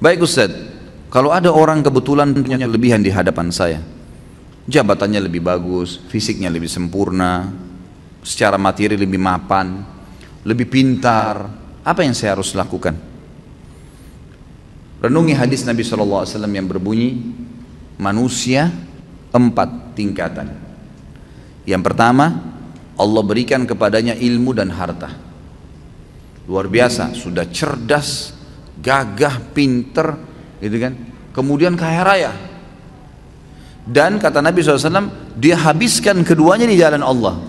Baik Ustaz, kalau ada orang kebetulan punya kelebihan di hadapan saya, jabatannya lebih bagus, fisiknya lebih sempurna, secara materi lebih mapan, lebih pintar, apa yang saya harus lakukan? Renungi hadis Nabi SAW yang berbunyi, manusia empat tingkatan. Yang pertama, Allah berikan kepadanya ilmu dan harta. Luar biasa, sudah cerdas, gagah, pinter, gitu kan. Kemudian kaya raya. Dan kata Nabi SAW, dia habiskan keduanya di jalan Allah.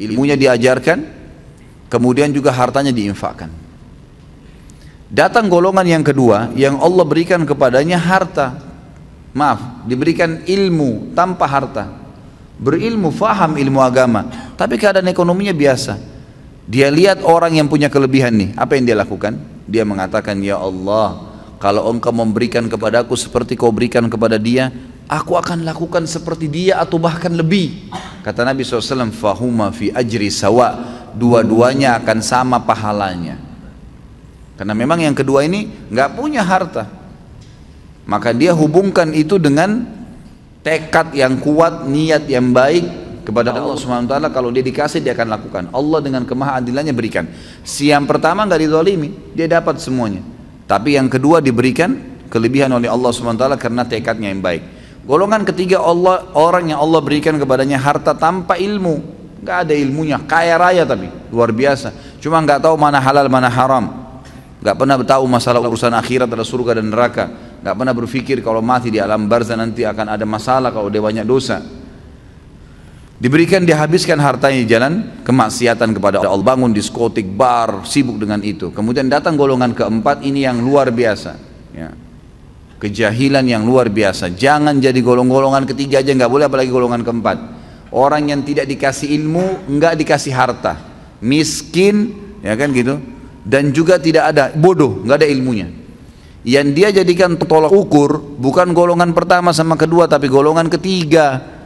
Ilmunya diajarkan, kemudian juga hartanya diinfakkan. Datang golongan yang kedua, yang Allah berikan kepadanya harta. Maaf, diberikan ilmu tanpa harta. Berilmu, faham ilmu agama, tapi keadaan ekonominya biasa. Dia lihat orang yang punya kelebihan nih, apa yang dia lakukan? Dia mengatakan, Ya Allah, kalau engkau memberikan kepadaku seperti kau berikan kepada dia, aku akan lakukan seperti dia atau bahkan lebih. Kata Nabi SAW, Fahuma fi ajri sawa, dua-duanya akan sama pahalanya. Karena memang yang kedua ini nggak punya harta. Maka dia hubungkan itu dengan tekad yang kuat, niat yang baik kepada Allah Subhanahu taala kalau dia dikasih dia akan lakukan. Allah dengan kemahadilannya berikan. Si yang pertama nggak dizalimi, dia dapat semuanya. Tapi yang kedua diberikan kelebihan oleh Allah Subhanahu taala karena tekadnya yang baik. Golongan ketiga Allah orang yang Allah berikan kepadanya harta tanpa ilmu, nggak ada ilmunya, kaya raya tapi luar biasa. Cuma nggak tahu mana halal mana haram, nggak pernah tahu masalah urusan akhirat adalah surga dan neraka nggak pernah berpikir kalau mati di alam barzah nanti akan ada masalah kalau dia banyak dosa. Diberikan dihabiskan hartanya di jalan kemaksiatan kepada Allah. Bangun diskotik bar sibuk dengan itu. Kemudian datang golongan keempat ini yang luar biasa. Ya. kejahilan yang luar biasa. Jangan jadi golong-golongan ketiga aja nggak boleh apalagi golongan keempat. Orang yang tidak dikasih ilmu nggak dikasih harta. Miskin ya kan gitu? Dan juga tidak ada bodoh nggak ada ilmunya yang dia jadikan tolak ukur bukan golongan pertama sama kedua tapi golongan ketiga.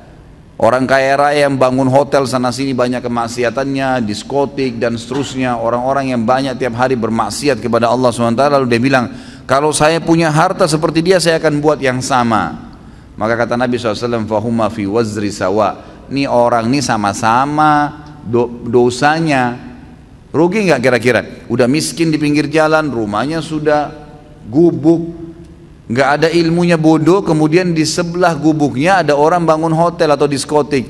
Orang kaya raya yang bangun hotel sana sini banyak kemaksiatannya diskotik dan seterusnya. Orang-orang yang banyak tiap hari bermaksiat kepada Allah SWT lalu dia bilang kalau saya punya harta seperti dia saya akan buat yang sama. Maka kata Nabi SAW fahuma fi wazri sawa. Ini orang ini sama-sama do dosanya. Rugi nggak kira-kira? Udah miskin di pinggir jalan rumahnya sudah gubuk. Nggak ada ilmunya bodoh. Kemudian di sebelah gubuknya ada orang bangun hotel atau diskotik.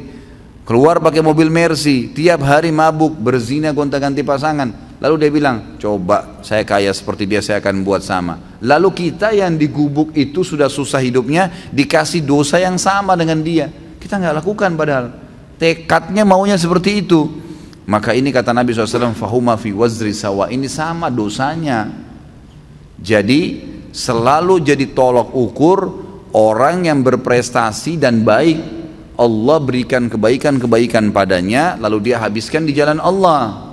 Keluar pakai mobil Mercy. Tiap hari mabuk berzina gonta-ganti pasangan. Lalu dia bilang coba saya kaya seperti dia saya akan buat sama. Lalu kita yang di gubuk itu sudah susah hidupnya dikasih dosa yang sama dengan dia. Kita nggak lakukan padahal. Tekadnya maunya seperti itu. Maka ini kata Nabi SAW fahuma fi wazri sawa. Ini sama dosanya jadi selalu jadi tolok ukur orang yang berprestasi dan baik. Allah berikan kebaikan-kebaikan padanya lalu dia habiskan di jalan Allah